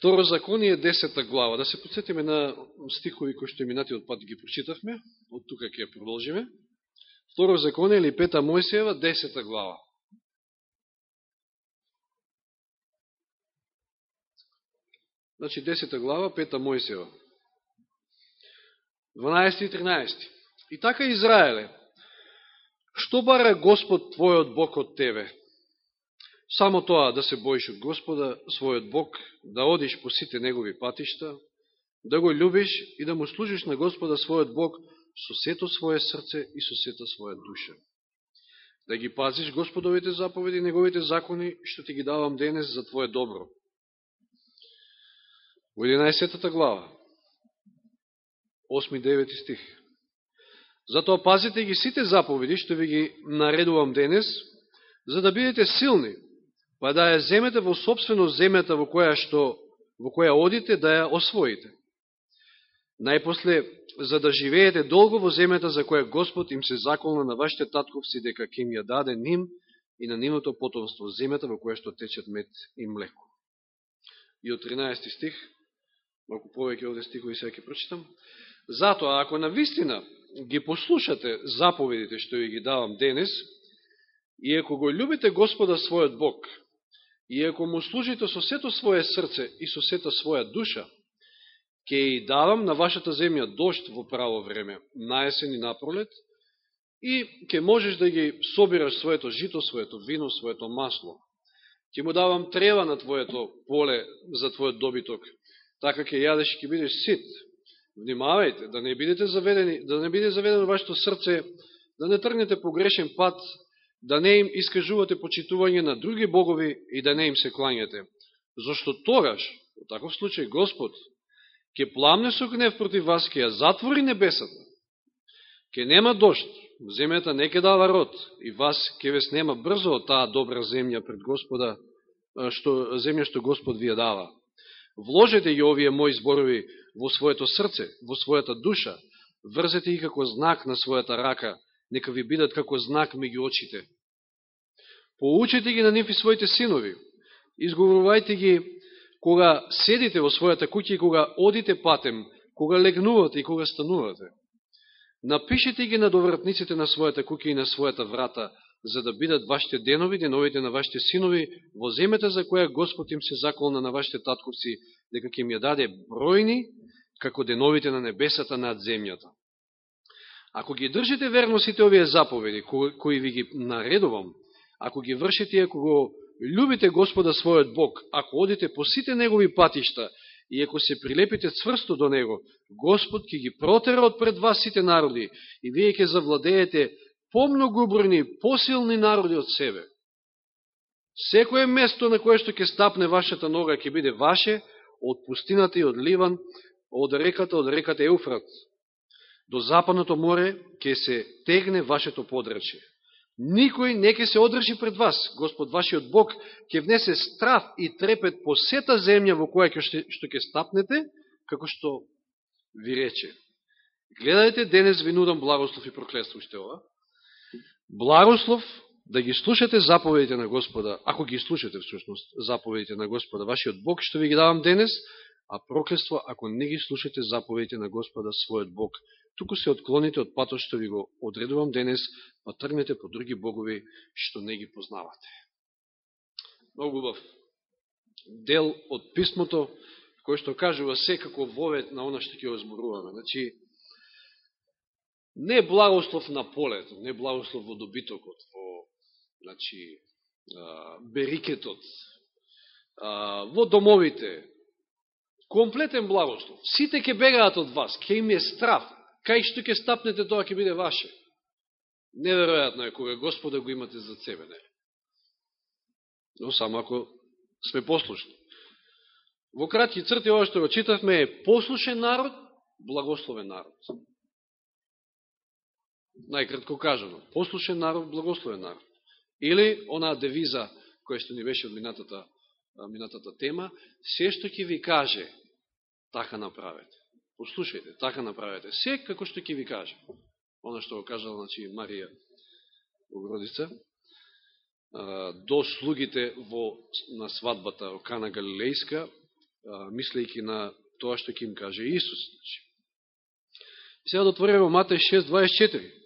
Второзаконие, 10 глава. Да се подсетиме на стихови кои што минатиот пат ги прочитавме. Од тука ќе продолжиме. Второзаконие или Пета Мојсиева, 10 глава. Значи, 10 глава, Пета Мојсиева. 12 и 13. И така Израеле, што бара Господ Твојот Бог од Тебе? Само тоа да се боиш од Господа, својот Бог, да одиш по сите Негови патишта, да го любиш и да му служиш на Господа својот Бог со сето своје срце и со сета своја душа. Да ги пазиш Господовите заповеди и Неговите закони, што ти ги давам денес за Твое добро. Во 11 глава, 8-9 стих. Затоа пазите ги сите заповеди, што ви ги наредувам денес, за да бидете силни, па да ја земете во собствено земјата во која што во која одите да ја освоите. Најпосле, за да живеете долго во земјата за која Господ им се заколна на вашите татковци дека ќе им ја даде ним и на нивното потомство, земјата во која што течат мед и млеко. И од 13 стих, малку повеќе овде стихови сега ќе прочитам. Затоа, ако на вистина ги послушате заповедите што ви ги давам денес, и ако го любите Господа својот Бог, И ако му служите со сето своје срце и со сета своја душа, ќе и давам на вашата земја дошт во право време, на есен и на пролет, и ќе можеш да ги собираш своето жито, своето вино, своето масло. Ќе му давам трева на твоето поле за твојот добиток, така ќе јадеш и ќе бидеш сит. Внимавајте, да не бидете заведени, да не биде заведено вашето срце, да не тргнете погрешен пат, да не им искажувате почитување на други богови и да не им се клањате. Зошто тогаш, во таков случај, Господ ќе пламне со гнев против вас, ќе ја затвори небесата, ќе нема дошт, земјата не ќе дава род, и вас ќе ве снема брзо од таа добра земја пред Господа, што, земја што Господ ви ја дава. Вложете ја овие мои зборови во своето срце, во својата душа, врзете ги како знак на својата рака, нека ви бидат како знак меѓу очите. Поучете ги на нив и своите синови. Изговорувајте ги кога седите во својата куќа и кога одите патем, кога легнувате и кога станувате. Напишете ги на довратниците на својата куќа и на својата врата, за да бидат вашите денови, деновите на вашите синови, во земјата за која Господ им се заколна на вашите татковци, дека ќе им ја даде бројни, како деновите на небесата над земјата. Ако ги држите верно сите овие заповеди, кои, кои ви ги наредувам, ако ги вршите ако го любите Господа својот Бог, ако одите по сите негови патишта и ако се прилепите цврсто до Него, Господ ќе ги протера од пред вас сите народи и вие ќе завладеете помногубрни, посилни народи од себе. Секое место на кое што ќе стапне вашата нога ќе биде ваше, од пустината и од Ливан, од реката, од реката Еуфрат, до западното море ќе се тегне вашето подраче. Никој не ќе се одржи пред вас. Господ вашиот Бог ќе внесе страв и трепет по сета земја во која ќе, што ќе стапнете, како што ви рече. Гледајте, денес ви нудам благослов и проклетство уште ова. Благослов да ги слушате заповедите на Господа, ако ги слушате всушност заповедите на Господа, вашиот Бог, што ви ги давам денес, а проклество ако не ги слушате заповедите на Господа својот Бог, туку се отклоните од патот што ви го одредувам денес, па тргнете по други богови што не ги познавате. Многу бав дел од писмото, кој што кажува секако вовет на она што ќе озборуваме. Значи, не благослов на полето, не благослов во добитокот, во значи, берикетот, во домовите, комплетен благослов. Сите ќе бегаат од вас, ќе им е страв. Кај што ќе стапнете, тоа ќе биде ваше. Неверојатно е кога Господа го имате за себе, не. Но само ако сме послушни. Во кратки црти, ова што го читавме е послушен народ, благословен народ. Најкратко кажано, послушен народ, благословен народ. Или онаа девиза која што ни беше од минатата, минатата тема, се што ќе ви каже, така направете. Послушајте, така направете. Се како што ќе ви каже. Оно што го кажала значи, Марија Огродица, до слугите во, на свадбата во Кана Галилејска, мислејќи на тоа што ќе им каже Исус. Значи. Сега да отвориме Матеј 6.24.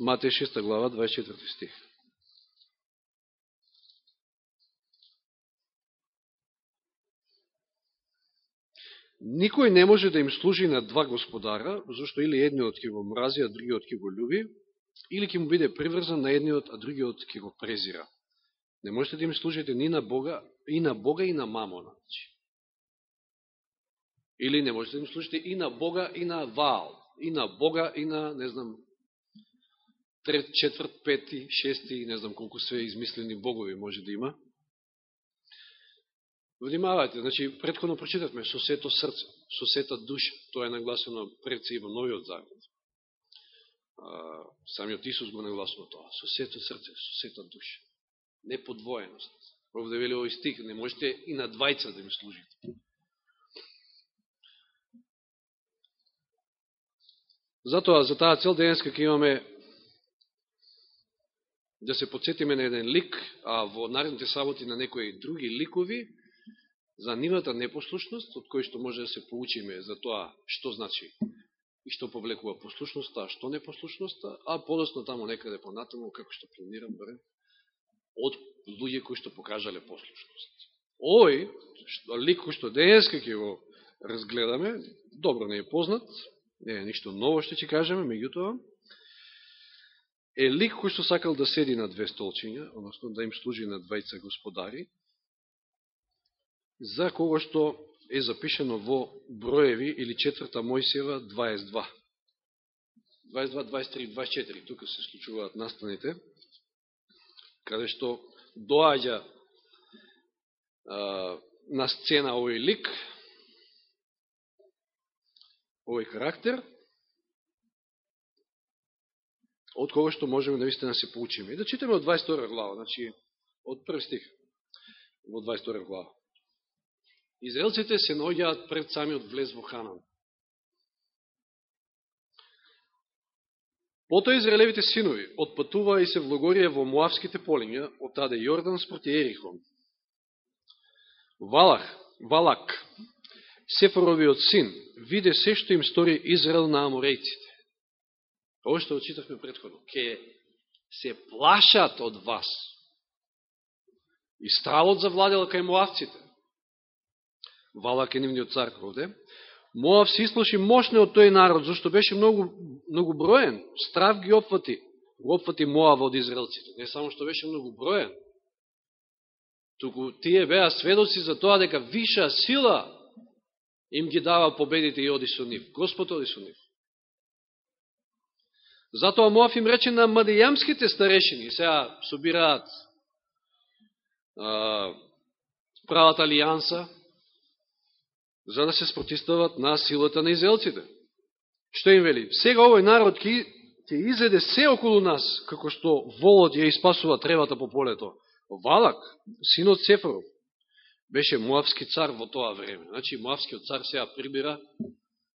Матеј 6 глава, 24 стих. Никој не може да им служи на два господара, зашто или едниот ќе го мрази, а другиот ќе го люби, или ќе му биде приврзан на едниот, а другиот ќе го презира. Не можете да им служите ни на Бога, и на Бога и на Мамона. Значи. Или не можете да им служите и на Бога и на Ваал, и на Бога и на, не знам, трет, четврт, пети, шести, не знам колку све измислени богови може да има. Внимавајте, значи, предходно прочитавме со сето срце, со сета душа, тоа е нагласено пред се и во новиот завет. Самиот Исус го нагласува тоа, со сето срце, со сета душа. Неподвоеност. Овде вели овој стих, не можете и на двајца да ми служите. Затоа, за таа цел денеска ќе имаме да се подсетиме на еден лик, а во наредните саботи на некои други ликови, за нивната непослушност, од кој што може да се поучиме за тоа што значи и што повлекува послушноста, што непослушноста, а подосно таму некаде понатаму, како што планирам, бре, од луѓе кои што покажале послушност. Ој, лик кој што денеска ќе го разгледаме, добро не е познат, не е ништо ново што ќе кажеме, меѓутоа, е лик кој што сакал да седи на две столчиња, односно да им служи на двајца господари, за кого што е запишено во Броеви или четврта Мојсева 22. 22, 23, 24, тука се случуваат настаните, каде што доаѓа а, на сцена овој лик, овој карактер, од кога што можеме да се поучиме. И да читаме од 22 глава, значи од прв стих во 22 глава. Израелците се наоѓаат пред самиот влез во Ханан. Потоа Израелевите синови отпатуваа и се влогорија во Моавските полиња од таде Јордан спроти Ерихон. Валах, Валак, Сефоровиот син, виде се што им стори Израел на аморејците. Ова што очитавме предходно. Ке се плашат од вас. И стравот завладел кај Моавците. Валак е нивниот цар овде, Моав се исплаши мощно од тој народ, зашто беше многу, многу броен. Страв ги опфати. Го опфати Моав од израелците. Не само што беше многу броен, туку тие беа сведоци за тоа дека виша сила им ги дава победите и оди со нив. Господ оди со нив. Затоа Моав им рече на мадијамските старешини, сега собираат прават алијанса, за да се спротистават на силата на изелците. Што им вели? Сега овој народ ќе, ќе изеде се околу нас, како што волот ја испасува тревата по полето. Валак, синот Сефоров, беше Моавски цар во тоа време. Значи, Моавскиот цар сега прибира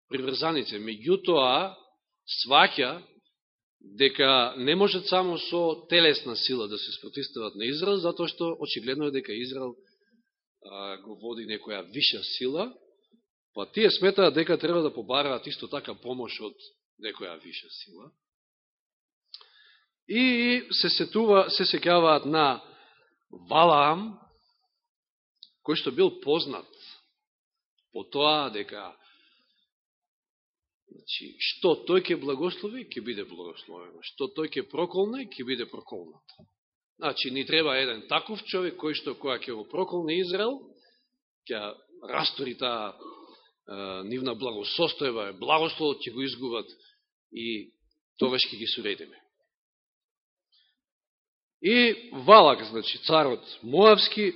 приврзаници. Меѓутоа, сваќа дека не можат само со телесна сила да се спротистават на Израел, затоа што очигледно е дека Израел а, го води некоја виша сила, Па тие сметаат дека треба да побараат исто така помош од некоја виша сила. И се сетува, се секјаваат на Валаам, кој што бил познат по тоа дека значи, што тој ќе благослови, ќе биде благословено. Што тој ќе проколне, ќе биде проколнат. Значи, ни треба еден таков човек кој што која ќе го проколне Израел, ќе растори таа нивна благосостојба, благословот ќе го изгубат и тогаш ќе ги суредиме. И Валак, значи царот Моавски,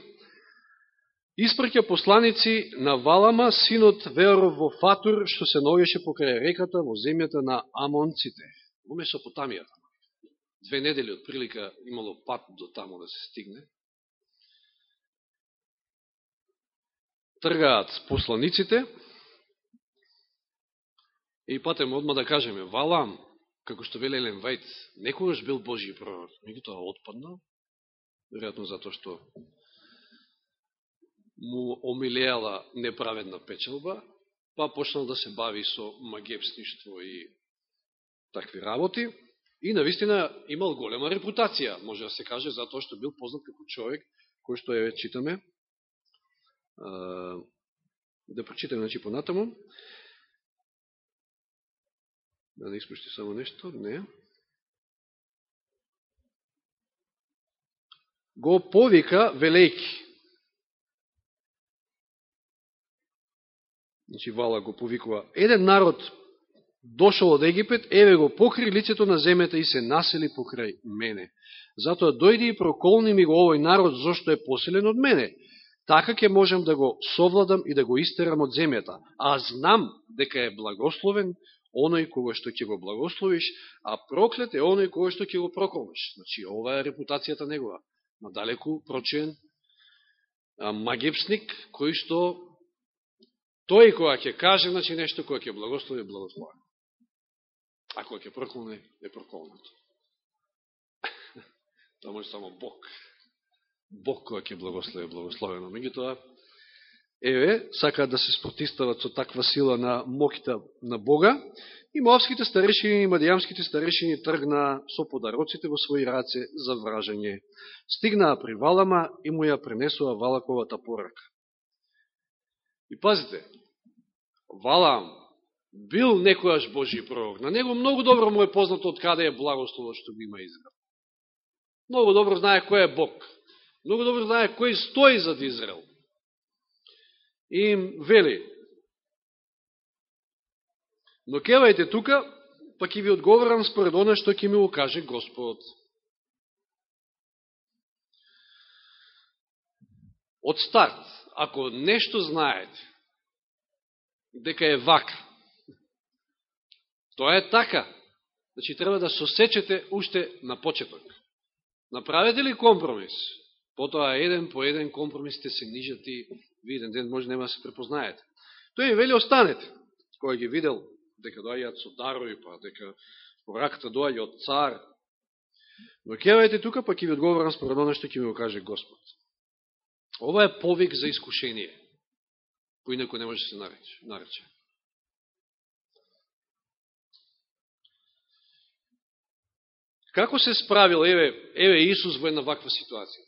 испрќа посланици на Валама, синот Веоров во Фатур, што се наоѓаше покрај реката во земјата на Амонците, во Месопотамијата. Две недели од прилика имало пат до тамо да се стигне. Тргаат посланиците, И патем одма да кажеме, Валам, како што вели Елен Вајт, некогаш бил Божи пророк, тоа отпаднал, веројатно затоа што му омилеала неправедна печелба, па почнал да се бави со магепсништво и такви работи. И навистина имал голема репутација, може да се каже, затоа што бил познат како човек, кој што е читаме. Да прочитаме, значи, понатаму. Да не испушти само нешто, не. Го повика велејки. Значи, Вала го повикува. Еден народ дошол од Египет, еве го покри лицето на земјата и се насели покрај мене. Затоа дојди и проколни ми го овој народ, зашто е поселен од мене. Така ќе можам да го совладам и да го истерам од земјата. А знам дека е благословен оној кога што ќе го благословиш, а проклет е оној кога што ќе го проколнеш. Значи, ова е репутацијата негова. Надалеку прочен магепсник, кој што тој кога ќе каже, значи нешто кога ќе благослови, благослови. А кога ќе проколне, е проколнато. Тоа може само Бог. Бог која ќе благослови, благословено. тоа, еве, сакаат да се спротистават со таква сила на моките на Бога, и Моавските старешини и Мадијамските старешини тргнаа со подароците во своји раце за вражање. Стигнаа при Валама и му ја пренесува Валаковата порака. И пазите, Валам бил некојаш Божи пророк. На него многу добро му е познато од каде е благословот што го има Израел. Многу добро знае кој е Бог. Многу добро знае кој стои зад Израел. И им вели. Но кевајте тука, па ќе ви одговорам според оно што ќе ми го каже Господ. Од старт, ако нешто знаете, дека е вака, Тоа е така. Значи, треба да сосечете уште на почеток. Направете ли компромис? Потоа еден по еден компромис компромисите се нижат и ви еден ден може нема да се препознаете. Тој им вели останете. Кој ги видел дека доаѓаат со дарови, па дека пораката доаѓа од цар. Но кевајте тука, па ќе ви одговорам според оно што ќе ми го каже Господ. Ова е повик за искушение. Поинако не може да се нарече. Како се справил, еве, еве Исус во една ваква ситуација?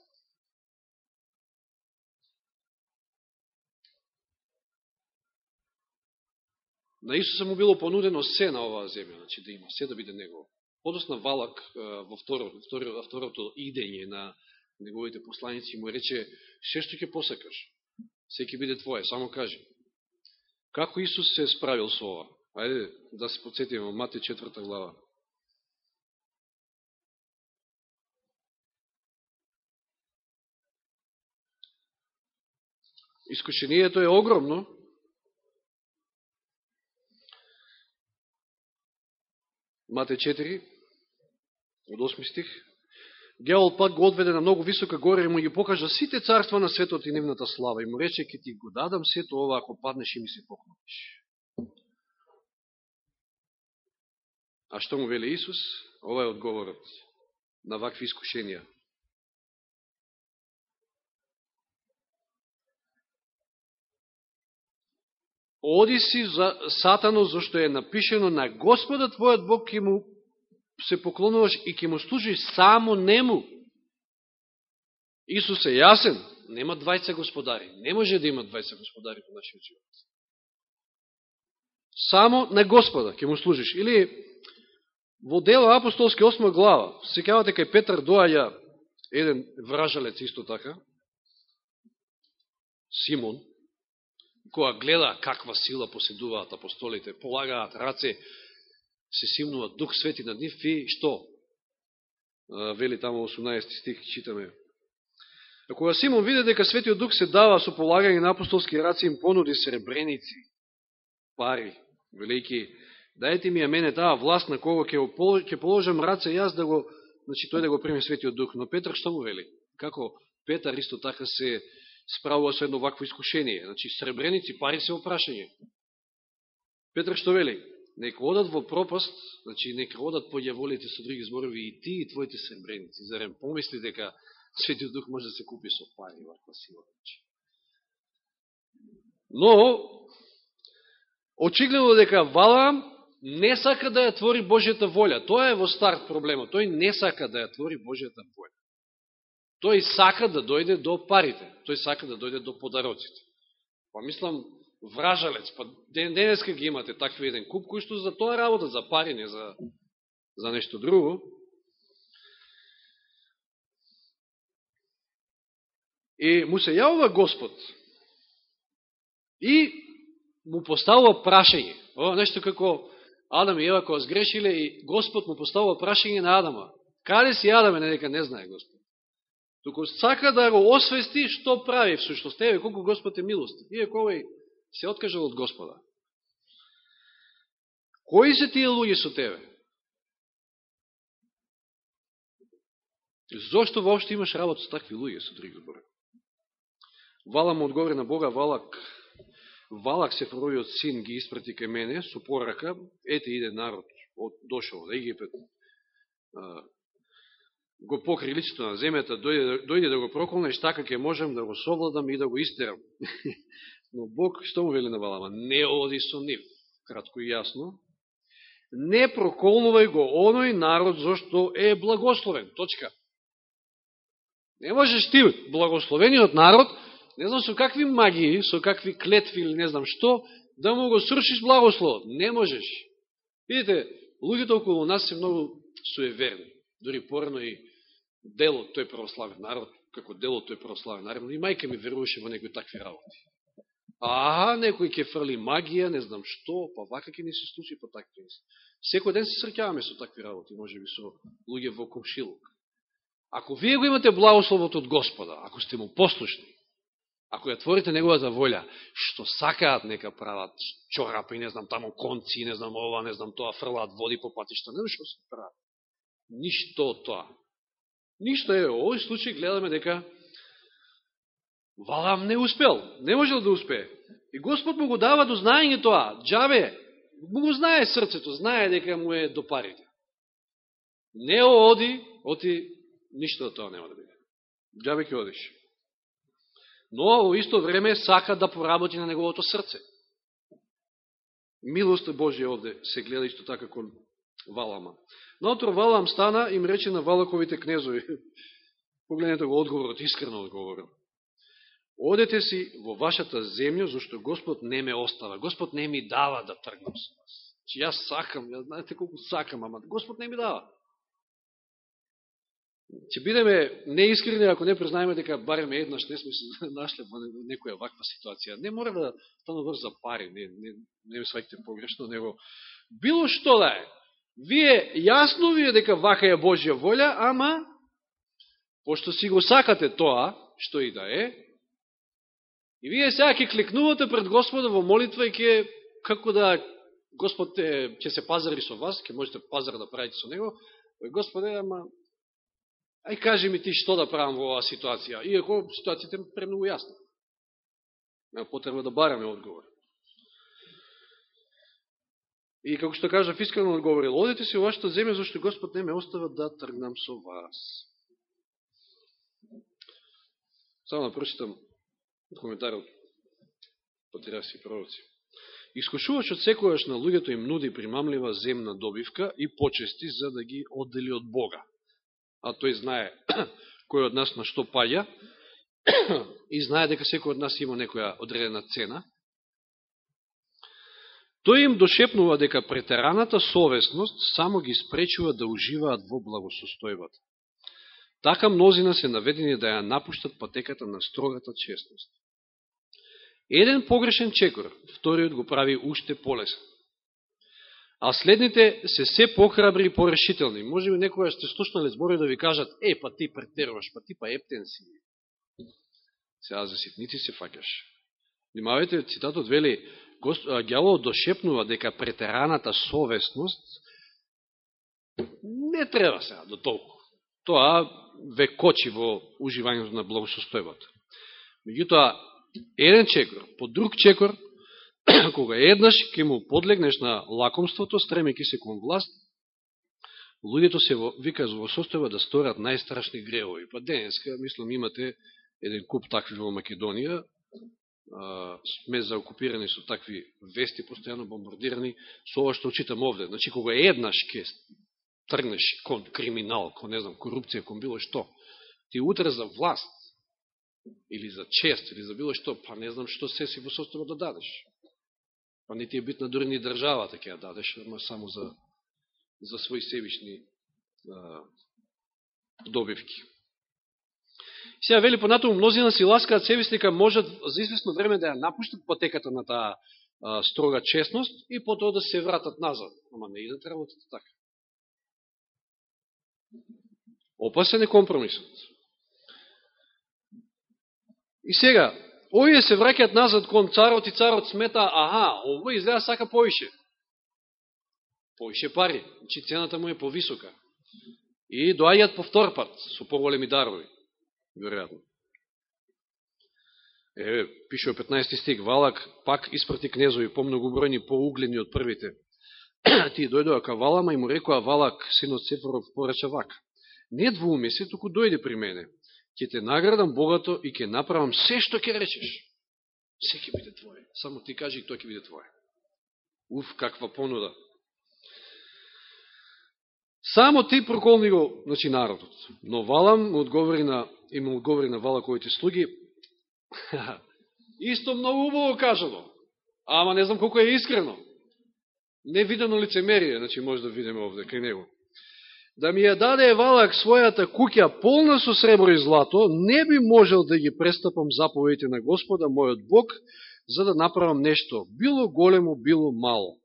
На Исуса му било понудено се на оваа земја, значи да има се да биде него. Подосна Валак во, второ, второ, второто идење на неговите посланици му рече, се што ќе посакаш, се ќе биде твое, само кажи. Како Исус се справил со ова? Ајде да се подсетиме Мати 4 глава. Искушението е огромно. Мате 4, од 8 стих. Геол пак го одведе на многу висока горе и му ги покажа сите царства на светот и нивната слава. И му рече, ке ти го дадам сето ова ако паднеш и ми се поклониш. А што му вели Исус? Ова е одговорот на вакви искушенија. Оди си за Сатано, зашто е напишено на Господа твојот Бог ке му се поклонуваш и ќе му служиш само нему. Исус е јасен, нема двајца господари. Не може да има двајца господари по нашиот живот. Само на Господа ќе му служиш. Или во дело апостолски 8 глава, секавате кај Петар доаја еден вражалец исто така, Симон, која гледа каква сила поседуваат апостолите, полагаат раце, се симнува Дух Свети над нив и што? Вели тамо 18 стих, читаме. А кога Симон виде дека Светиот Дух се дава со полагање на апостолски раци, им понуди сребреници, пари, велики, дајте ми ја мене таа власт на кого ќе положам раце јас да го, значи тој да го прими Светиот Дух. Но Петр што му вели? Како Петар исто така се справува со едно вакво искушение. Значи, сребреници, пари се опрашање. Петр што вели? Нека одат во пропаст, значи нека одат по јаволите со други зборови и ти и твоите сребреници. Зарем помисли дека Светиот Дух може да се купи со пари ваква сила. Но, очигледно дека Валаам не сака да ја твори Божјата волја. Тоа е во старт проблемот. Тој не сака да ја твори Божјата волја. Тој сака да дојде до парите. Тој сака да дојде до подароците. Па мислам, вражалец, па ден, денеска ги имате такви еден куп, кои што за тоа работа, за пари, не за, за нешто друго. И му се јавува Господ и му поставува прашање. Ова нешто како Адам и Ева кога сгрешиле и Господ му поставува прашање на Адама. Каде си Адаме, не дека не знае Господ. Туку сака да го освести што прави всушност. Еве колку Господ е милост. Иако овој се откажал од Господа. Кои се тие луѓе со тебе? Зошто воопшто имаш работа со такви луѓе, со други збори? Вала му одговори на Бога, Валак, Валак се фаровиот син ги испрати кај мене со порака, ете иде народ, од, дошол од Египет, го покри личето на земјата, дојде, дојде да го проколнеш, така ќе можем да го совладам и да го истерам. Но Бог што му вели на Валама? Не оди со нив. Кратко и јасно. Не проколнувај го оној народ зашто е благословен. Точка. Не можеш ти, благословениот народ, не знам со какви магии, со какви клетви или не знам што, да му го срушиш благословот. Не можеш. Видите, луѓето околу нас се многу суеверни. Дори порано и делот тој православен народ, како делот тој православен народ, и мајка ми веруваше во некои такви работи. Аа, некој ќе фрли магија, не знам што, па вака ќе ни се случи, па така ќе ни се. Секој ден се сркаваме со такви работи, може би со луѓе во комшилук. Ако вие го имате благословот од Господа, ако сте му послушни, ако ја творите неговата волја, што сакаат нека прават чорапи, не знам, тамо конци, не знам ова, не знам тоа, фрлаат води по патишта, не што се прават. Ништо тоа. Ништо е, овој случај гледаме дека Валам не успел, не можел да успее. И Господ му го дава до знаење тоа, джаве, му го знае срцето, знае дека му е до парите. Не оди, оти, ништо од тоа нема да биде. Джаве ќе одиш. Но во исто време сака да поработи на неговото срце. Милост Божија овде се гледа исто така кон Валама. Наутро Валам стана им рече на Валаковите кнезови. Погледнете го одговорот, искрено одговорот. Одете си во вашата земја, зашто Господ не ме остава. Господ не ми дава да тргнам со вас. Че јас сакам, јас знаете колку сакам, ама Господ не ми дава. Че бидеме неискрени ако не признаеме дека бареме еднаш не сме се нашле во некоја ваква ситуација. Не мора да стану врз за пари, не, не, не ме сваќате погрешно, него било што да е. Вие јасно ви е дека вака е Божја волја, ама пошто си го сакате тоа, што и да е, И вие сега ќе кликнувате пред Господа во молитва и ќе, како да Господ е, ќе се пазари со вас, ќе можете пазар да правите со Него, Господе, ама, ај кажи ми ти што да правам во оваа ситуација, иако ситуацијата е премногу јасна. Нема потребно да бараме одговор. И како што кажа, фискално одговорил, одете се во вашата земја, зашто Господ не ме остава да тргнам со вас. Само да прочитам коментарот Патриарси и пророци. Искушувачот секојаш на луѓето им нуди примамлива земна добивка и почести за да ги оддели од Бога. А тој знае кој од нас на што паѓа и знае дека секој од нас има некоја одредена цена. Тој им дошепнува дека претераната совесност само ги спречува да уживаат во благосостојбата. Така мнозина се наведени да ја напуштат патеката на строгата честност. Еден погрешен чекор, вториот го прави уште полесен. А следните се се похрабри и порешителни. Може би некоја сте слушнали збори да ви кажат, е, па ти претеруваш, па ти па ептен си. Сега за ситници се факаш. Внимавајте, цитатот вели, Гјавол дошепнува дека претераната совестност не треба сега до толку. Тоа ве кочи во уживањето на благосостојбата. Меѓутоа, еден чекор, по друг чекор, кога еднаш ќе му подлегнеш на лакомството, стремеки се кон власт, луѓето се во, вика во состојба да сторат најстрашни гревови. Па денеска, мислам, имате еден куп такви во Македонија, а, сме заокупирани со такви вести, постојано бомбардирани, со ова што очитам овде. Значи, кога еднаш ке тргнеш кон криминал, кон, не знам, корупција, кон било што, ти утре за власт, или за чест, или за било што, па не знам што се си во состојба да дадеш. Па не ти е битна дори ни државата ќе ја дадеш, ама само за за своји себични а, добивки. Сега вели понатаму мнозина си ласкаат себесника можат за известно време да ја напуштат потеката на таа а, строга честност и потоа да се вратат назад. Ама не идат работата така. Опасен е компромисот. И сега, овие се враќаат назад кон царот и царот смета, аха, овој изгледа сака повише повише пари, че цената му е повисока. И доаѓат по втор пат, со поголеми дарови, веројатно. Е, пише о 15 стик, Валак пак испрати кнезови, помногобројни, поуглени од првите. Тие дојдоа ка Валама и му рекоа Валак, синот Сефоров, порача вака. Не двуме се, туку дојде при мене. Ќе те наградам богато и ќе направам се што ќе речеш. Се ќе биде твое. Само ти кажи и тоа ќе биде твое. Уф, каква понуда. Само ти проколни го, значи, народот. Но Валам одговори на, им одговори на вала кои ти слуги, исто многу убаво кажано, ама не знам колко е искрено. Невидено лицемерие, значи, може да видиме овде, кај него. Да ми ја даде Валак својата куќа полна со сребро и злато, не би можел да ги престапам заповедите на Господа, мојот Бог, за да направам нешто, било големо, било мало.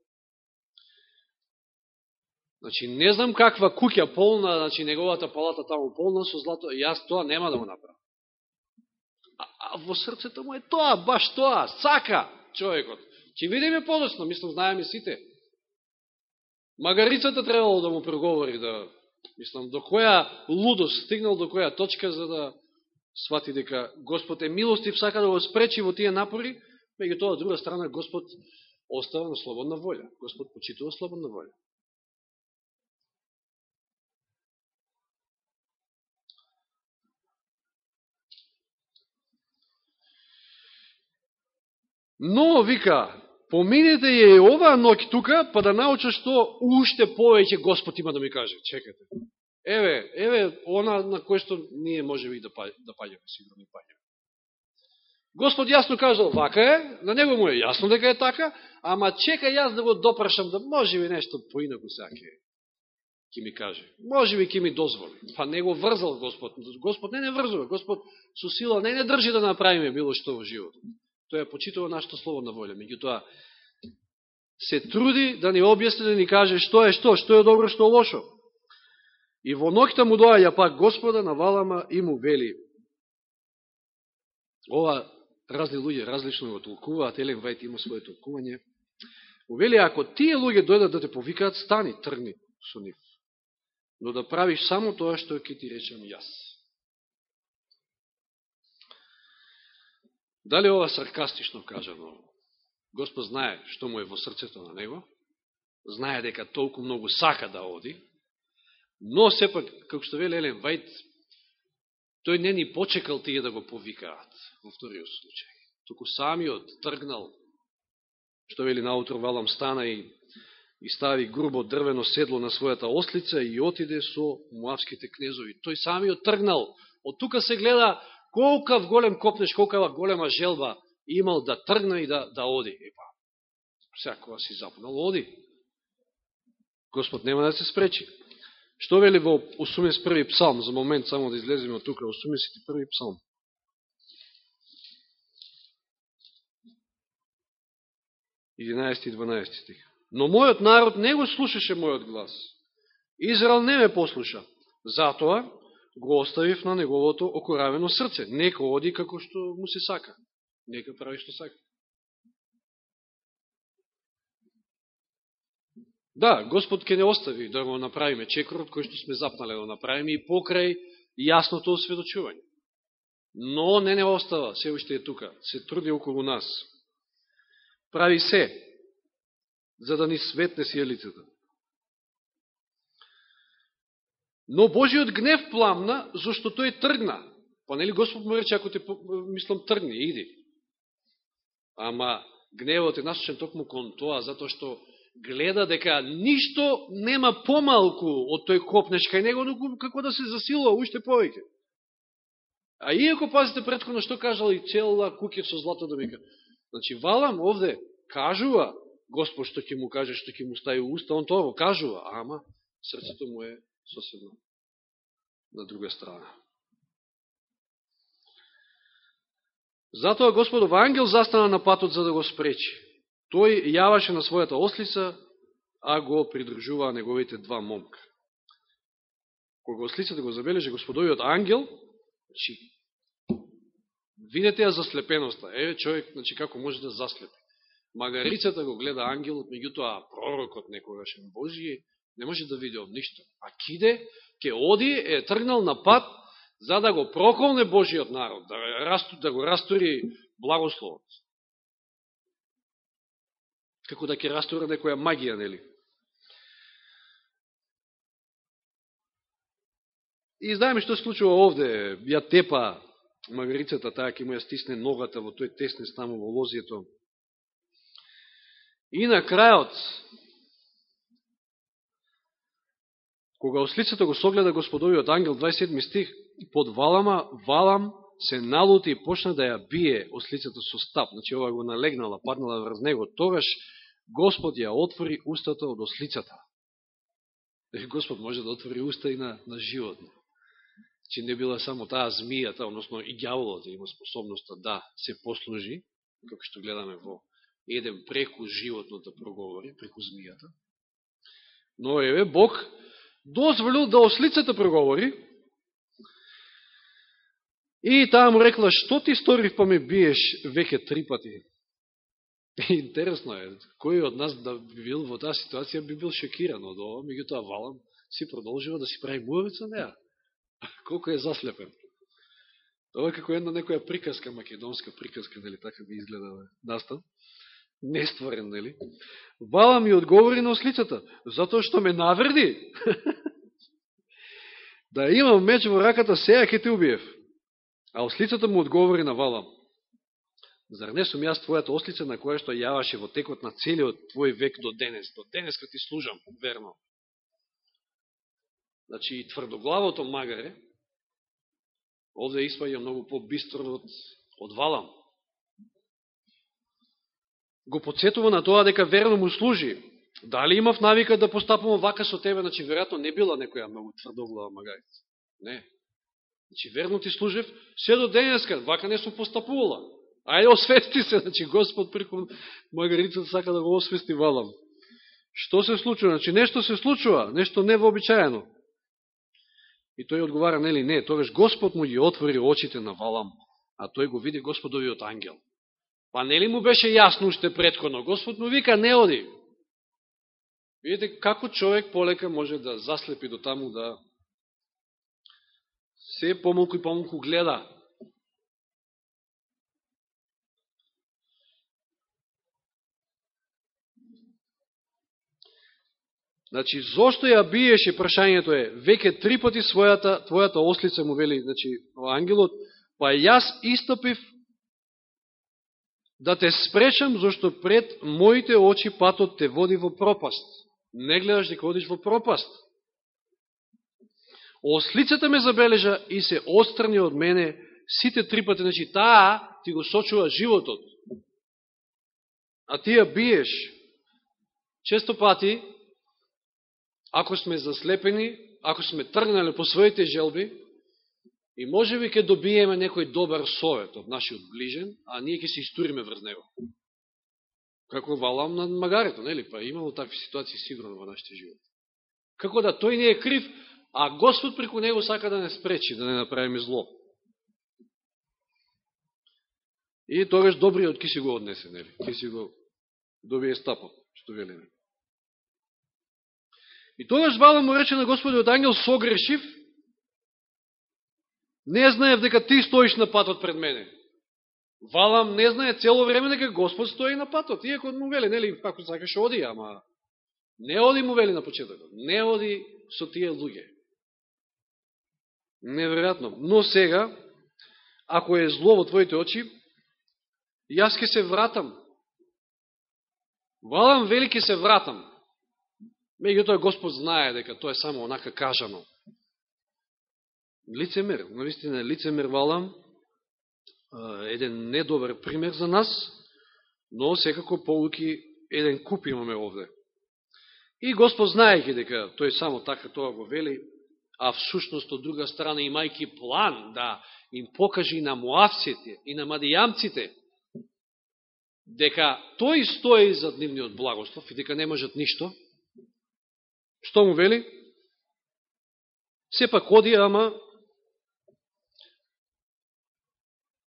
Значи, не знам каква куќа полна, значи, неговата палата таму полна со злато, јас тоа нема да го направам. А, а во срцето му е тоа, баш тоа, сака човекот. Че видиме подосно, мислам, знаеме сите. Магарицата требало да му преговори, да, мислам, до која лудост стигнал, до која точка, за да свати дека Господ е милостив, сака да го спречи во тие напори, меѓу тоа, од друга страна, Господ остава на слободна волја. Господ почитува слободна волја. Но, вика, поминете ја оваа ноќ тука, па да науча што уште повеќе Господ има да ми каже. Чекате. Еве, еве, она на кој што ние може би да, па-, да паѓаме, сигурно и паѓаме. Господ јасно кажал, вака е, на него му е јасно дека е така, ама чека јас да го допрашам, да може би нешто поинако сега ќе ми каже. Може би ќе ми дозволи. Па не го врзал Господ. Господ не не врзува. Господ со сила не не држи да направиме било што во животот тој ја почитува нашата слободна воља. Меѓутоа, се труди да ни објасни, да ни каже што е што, што е добро, што е лошо. И во ноќта му доаѓа пак Господа на Валама и му вели. Ова разни луѓе различно го толкуваат, Елен Вајт има своје толкување. Му вели, ако тие луѓе дојдат да те повикаат, стани, тргни со нив. Но да правиш само тоа што ќе ти речам јас. Дали ова саркастично кажано? Господ знае што му е во срцето на него, знае дека толку многу сака да оди, но сепак, како што вели Елен Вајд, тој не ни почекал тие да го повикаат во вториот случај. Току самиот тргнал, што вели наутро Валам стана и, и стави грубо дрвено седло на својата ослица и отиде со муавските кнезови. Тој самиот тргнал. Од тука се гледа колкав голем копнеш, колкава голема желба имал да тргне и да, да оди. Епа, сега кога си запнал, оди. Господ нема да се спречи. Што вели во 81. псалм, за момент само да излеземе од тука, 81. псалм. Единаести и 12 стих. Но мојот народ не го слушаше мојот глас. Израел не ме послуша. Затоа го оставив на неговото окоравено срце. Нека оди како што му се сака. Нека прави што сака. Да, Господ ке не остави да го направиме чекорот кој што сме запнале да направиме и покрај јасното осведочување. Но не не остава, се уште е тука, се труди околу нас. прави се, за да ни светне сијалицата. Но Божиот гнев пламна, зашто тој тргна. Па нели Господ му рече, ако те мислам тргни, иди. Ама гневот е насочен токму кон тоа, затоа што гледа дека ништо нема помалку од тој копнеш кај него, но како да се засилува уште повеќе. А иако пазите предходно што кажал и цела куќе со злато да. Значи Валам овде кажува Господ што ќе му каже, што ќе му стави уста, он тоа кажува, ама срцето му е сосебно на друга страна. Затоа Господов ангел застана на патот за да го спречи. Тој јаваше на својата ослица, а го придржуваа неговите два момка. Кога ослицата го забележи Господовиот ангел, значи, видете ја заслепеноста. Еве човек, значи, како може да заслепи. Магарицата го гледа ангелот, меѓутоа пророкот некогаш Божие, не може да види од ништо. А киде, ке оди, е тргнал на пат, за да го проколне Божиот народ, да, расту, да го растори благословот. Како да ке растура некоја магија, нели? И знаеме што се случува овде. Ја тепа магарицата, таа ке му ја стисне ногата во тој тесни стану во лозијето. И на крајот, Кога ослицата го согледа господовиот ангел, 27 стих, под валама, валам се налути и почна да ја бие ослицата со стап. Значи, ова го налегнала, паднала врз него. Тогаш Господ ја отвори устата од ослицата. Господ може да отвори уста и на, на животно. Че значи, не била само таа змијата, односно и гјаволот има способноста да се послужи, како што гледаме во еден преку животно да проговори, преку змијата. Но еве, Бог дозволил да ослицата проговори и таа му рекла, што ти сторив па ме биеш веќе три пати? Интересно е, кој од нас да би бил во таа ситуација би бил шокиран од ова, меѓутоа Валам си продолжува да си прави муавица неа. Колко е заслепен. Ова како една некоја приказка, македонска приказка, нели така би изгледа да, настан. Нестворен, нели? Бала ми одговори на ослицата, затоа што ме навреди. да имам меч во раката, сеја ке те убиев. А ослицата му одговори на Валам. Зар не сум јас твојата ослица на која што јаваше во текот на целиот твој век до денес? До денес кога ти служам, верно. Значи, и тврдоглавото магаре, овде испаја многу по-бистро од, од Валам го подсетува на тоа дека верно му служи. Дали имав навика да постапувам вака со тебе, значи веројатно не била некоја многу тврдоглава магарица. Не. Значи верно ти служев, се до денеска, вака не сум постапувала. Ајде освести се, значи Господ преку магарицата да сака да го освести валам. Што се случува? Значи нешто се случува, нешто невообичаено. И тој одговара, нели, не, тогаш Господ му ги отвори очите на Валам, а тој го види Господовиот ангел. Па нели му беше јасно уште предходно? Господ му вика, не оди. Видите како човек полека може да заслепи до таму да се помалку и помалку гледа. Значи, зошто ја биеше, прашањето е, веќе три пати својата, твојата ослица му вели, значи, ангелот, па јас истопив да те спречам, зашто пред моите очи патот те води во пропаст. Не гледаш дека одиш во пропаст. Ослицата ме забележа и се острани од мене сите три пати. Значи, таа ти го сочува животот. А ти ја биеш. Често пати, ако сме заслепени, ако сме тргнали по своите желби, И може би ќе добиеме некој добар совет од нашиот ближен, а ние ќе се истуриме врз него. Како валам на магарето, нели? Па имало такви ситуации сигурно во нашите животи. Како да тој не е крив, а Господ преку него сака да не спречи, да не направиме зло. И тогаш добриот ки си го однесе, нели? Ки си го добие стапот, што велиме. И тогаш Валам му рече на Господиот ангел, согрешив, Не знаев дека ти стоиш на патот пред мене. Валам не знае цело време дека Господ стои на патот, иако му вели, нели, како сакаш оди, ама не оди му вели на почетокот, не оди со тие луѓе. Неверојатно. Но сега, ако е зло во твоите очи, јас ке се вратам. Валам вели ке се вратам. Меѓутоа Господ знае дека тоа е само онака кажано. Лицемер, наистина лицемер Валам, еден недобар пример за нас, но секако полуки еден куп имаме овде. И Господ знаејќи дека тој само така тоа го вели, а всушност од друга страна имајќи план да им покажи на муавците и на мадијамците дека тој стои за нивниот благослов и дека не можат ништо, што му вели? Сепак оди, ама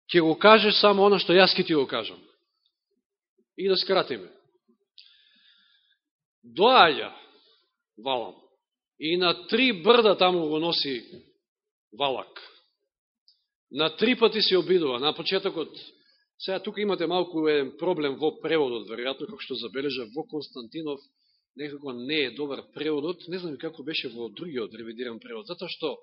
ќе го кажеш само оно што јас ке ти го кажам. И да скратиме. Доаѓа Валам и на три брда таму го носи Валак. На три пати се обидува. На почетокот, сега тука имате малку еден проблем во преводот, веројатно како што забележа во Константинов, некако не е добар преводот, не знам како беше во другиот ревидиран превод, затоа што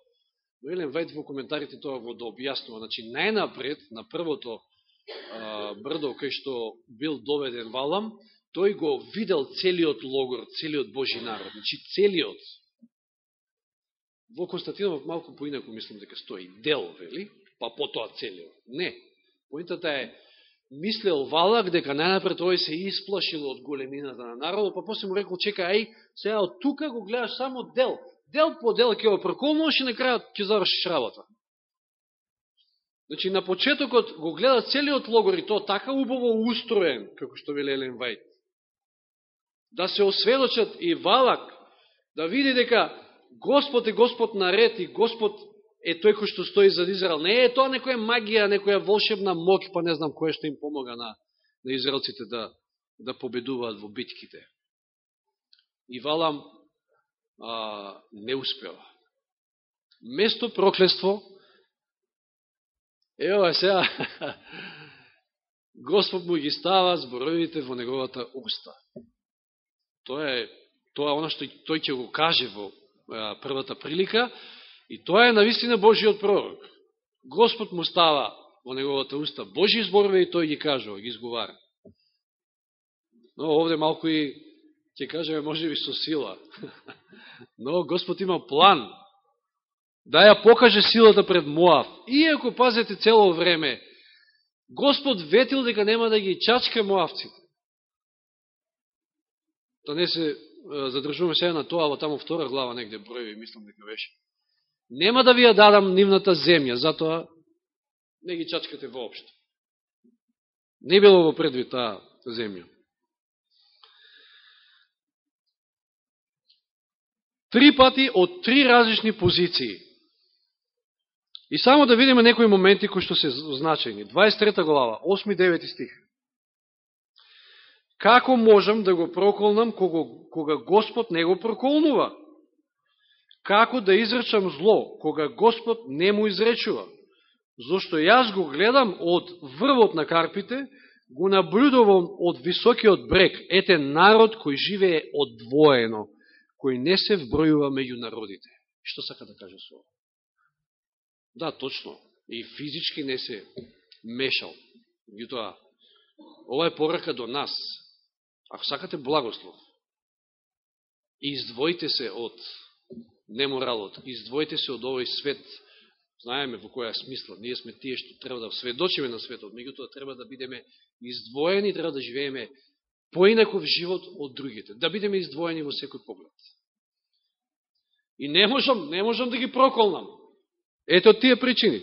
Елен Вајд во коментарите тоа го да објаснува. Значи, најнапред, на првото а, брдо кај што бил доведен Валам, тој го видел целиот логор, целиот Божи народ. Значи, целиот. Во Константинов малку поинако мислам дека стои дел, вели, па потоа целиот. Не. Поинтата е, мислел Валак дека најнапред тој се исплашил од големината на народот, па после му рекол, чека, ај, сега од тука го гледаш само дел дел по дел ќе го проколнуваш и на крајот ќе завршиш работа. Значи, на почетокот го гледа целиот логор и то така убаво устроен, како што вели Елен Вајд. Да се осведочат и Валак, да види дека Господ е Господ на ред и Господ е тој кој што стои за Израел. Не е тоа некоја магија, некоја волшебна мок, па не знам која што им помога на, на израелците да, да победуваат во битките. И Валам а, не успева. Место проклество, ева сега, Господ му ги става зборовите во неговата уста. Тоа е тоа е оно што тој ќе го каже во а, првата прилика и тоа е навистина Божиот пророк. Господ му става во неговата уста Божи зборови и тој ги кажува, ги изговара. Но овде малку и ќе кажеме може би со сила. Но Господ има план да ја покаже силата пред Моав. Иако, пазете, цело време, Господ ветил дека нема да ги чачка Моавците. Та не се задржуваме сега на тоа, во тамо втора глава негде броеви, мислам дека беше. Нема да ви ја дадам нивната земја, затоа не ги чачкате воопшто. Не било во предвид таа земја. Три пати од три различни позиции. И само да видиме некои моменти кои што се значајни. 23 глава, 8-9 стих. Како можам да го проколнам кога, кога Господ не го проколнува? Како да изречам зло, кога Господ не му изречува? Зошто јас го гледам од врвот на карпите, го наблюдувам од високиот брег, ете народ кој живее одвоено кој не се вбројува меѓу народите. Што сака да каже со Да, точно. И физички не се мешал. Меѓутоа, ова е порака до нас. Ако сакате благослов, издвоите се од неморалот, издвоите се од овој свет, знаеме во која смисла, ние сме тие што треба да сведочиме на светот, меѓутоа треба да бидеме издвоени, треба да живееме поинаков живот од другите, да бидеме издвоени во секој поглед. И не можам, не можам да ги проколнам. Ето тие причини.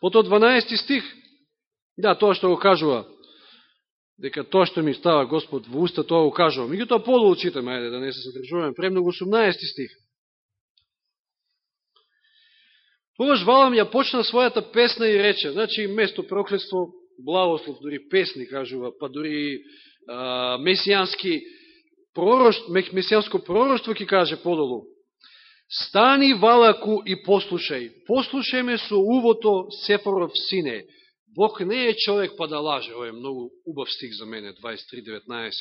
Пото 12 стих, да, тоа што го кажува, дека тоа што ми става Господ во уста, тоа го кажува. Меѓутоа полу очитаме, ајде да не се задржуваме, премногу 18 стих. Тогаш Валам ја почна својата песна и рече, значи место проклетство, благослов, дури песни кажува, па дури месијански пророштво, месијанско пророштво ќе каже подолу. Стани, Валаку, и послушај. Послушај ме со увото, Сефоров сине. Бог не е човек па да лаже. Ово е многу убав стих за мене, 23.19.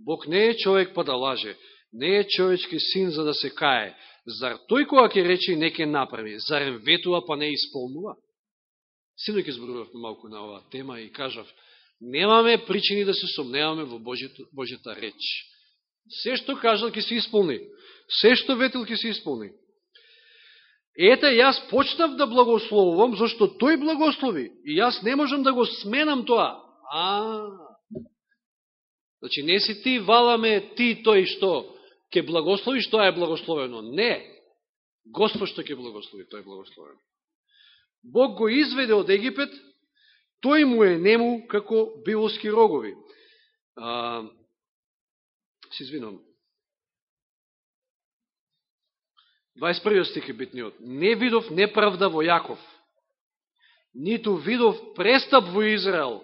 Бог не е човек па да лаже. Не е човечки син за да се кае. Зар тој кога ќе рече не ќе направи? Зарем ветува па не исполнува? Сино ќе зборувавме малку на оваа тема и кажав, немаме причини да се сомневаме во Божјата, Божјата реч. Се што кажал ќе се исполни. Се што ветил ќе се исполни. Ете, јас почнав да благословувам, зашто тој благослови. И јас не можам да го сменам тоа. А, Значи, не си ти валаме ти тој што ќе благослови, што е благословено. Не. Господ што ќе благослови, тој е благословено. Бог го изведе од Египет, тој му е нему како билоски рогови. А, се извинам. 21 стих е битниот. Не видов неправда во Јаков, ниту видов престап во Израел.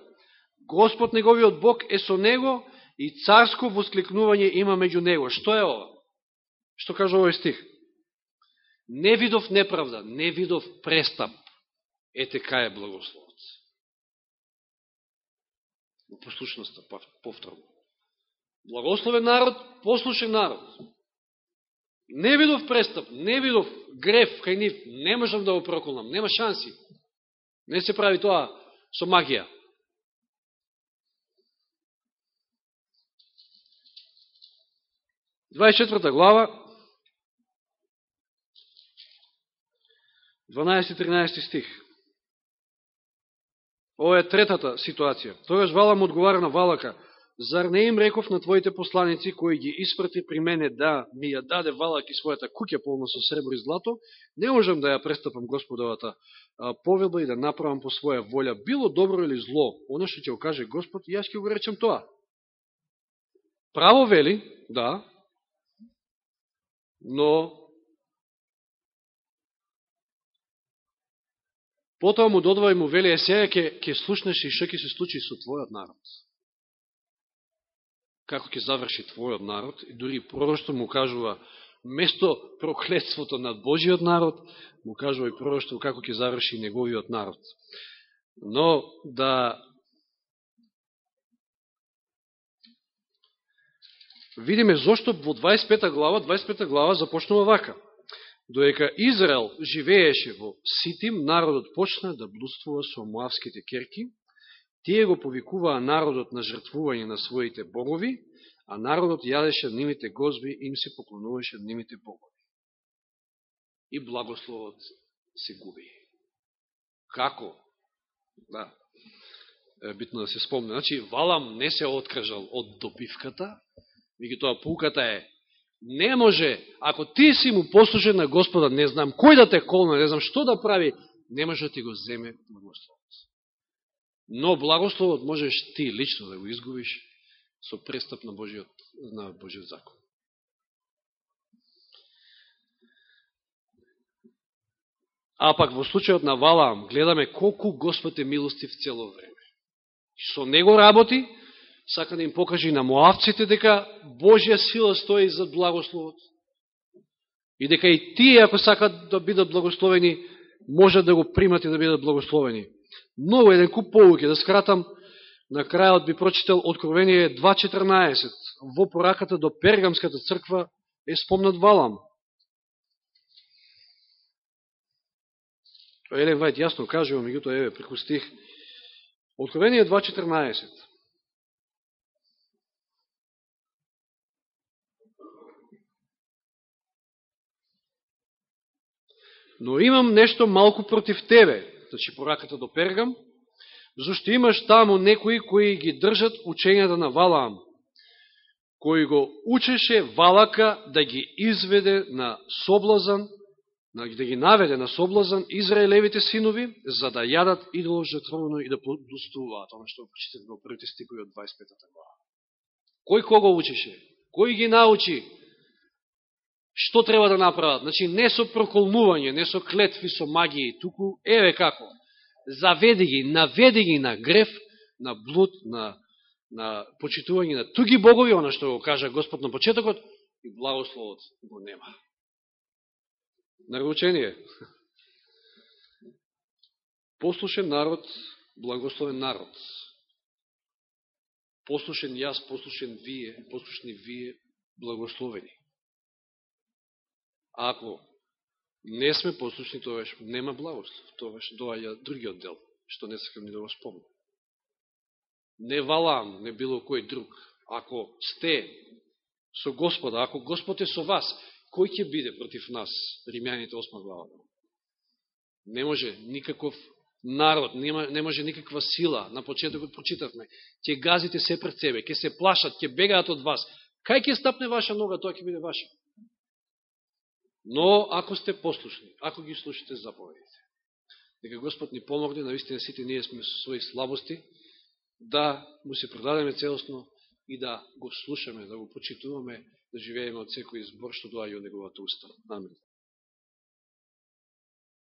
Господ неговиот Бог е со него и царско воскликнување има меѓу него. Што е ова? Што кажа овој стих? Не видов неправда, не видов престап. Ете кај е во Послушноста, повторно. Благословен народ, послушен народ. Не видов престап, не видов греф кај нив, не можам да го проколнам, нема шанси. Не се прави тоа со магија. 24 глава, 12-13 стих. Ова е третата ситуација. Тогаш Валам одговара на Валака, зар не им реков на твоите посланици, кои ги испрати при мене да ми ја даде Валак и својата куќа полна со сребро и злато, не можам да ја престапам Господовата повелба и да направам по своја волја, било добро или зло, оно што ќе го каже Господ, јас ќе го речам тоа. Право вели, да, но потоа му додава и му вели, е сега ќе, ќе слушнеш и што ќе се случи со твојот народ. Како ќе заврши твојот народ, и дури пророќство му кажува, место проклетството над Божиот народ, му кажува и пророќство како ќе заврши неговиот народ. Но да видиме зошто во 25 глава, 25 глава започнува вака. Доека Израел живееше во Ситим, народот почна да блудствува со муавските керки, тие го повикуваа народот на жртвување на своите богови, а народот јадеше нивите гозби и им се поклонуваше нивите богови. И благословот се губи. Како? Да. Е битно да се спомне. Значи, Валам не се откажал од добивката, тоа пулката е, не може, ако ти си му послужен на Господа, не знам кој да те колна, не знам што да прави, не може да ти го земе благословот. Но благословот можеш ти лично да го изгубиш со престап на Божиот, на Божиот закон. А пак во случајот на Валаам гледаме колку Господ е милостив цело време. Со него работи, сака да им покажи на Моавците дека Божја сила стои за благословот. И дека и тие, ако сакат да бидат благословени, може да го примат и да бидат благословени. Много еден куп полуки, да скратам, на крајот би прочитал Откровение 2.14. Во пораката до Пергамската црква е спомнат Валам. Елен Вајд јасно кажува, меѓуто, еве, преку стих. Откровение 2.14. Но имам нешто малку против тебе, значи пораката до Пергам, зашто имаш таму некои кои ги држат учењата на Валаам, кој го учеше Валака да ги изведе на соблазан, да ги наведе на соблазан Израелевите синови, за да јадат идоло жертвовано и да подустуваат, оно што прочитате во првите стикови од 25 глава. Кој кого учеше? Кој ги научи? Што треба да направат. Значи, не со проколнување, не со клетви, со магија, туку, еве како, заведи ги, наведи ги на греф, на блуд, на, на почитување на туги богови, оно што го кажа Господ на почетокот, и благословот го нема. Наручение. Послушен народ благословен народ. Послушен јас, послушен вие, послушни вие, благословени. Ако не сме послушни, тогаш нема благослов. Тогаш доаѓа другиот дел, што не сакам ни да го спомнам. Не валам, не било кој друг. Ако сте со Господа, ако Господ е со вас, кој ќе биде против нас? Римјаните 8 глава. Не може никаков народ, не може никаква сила, на почетокот прочитавме, ќе газите се пред себе, ќе се плашат, ќе бегаат од вас. Кај ќе стапне ваша нога, тоа ќе биде ваша. Но ако сте послушни, ако ги слушате заповедите, нека Господ ни помогне, наистина сите ние сме со своји слабости, да му се продадеме целосно и да го слушаме, да го почитуваме, да живееме од секој избор што доаѓа од неговата уста. Амин.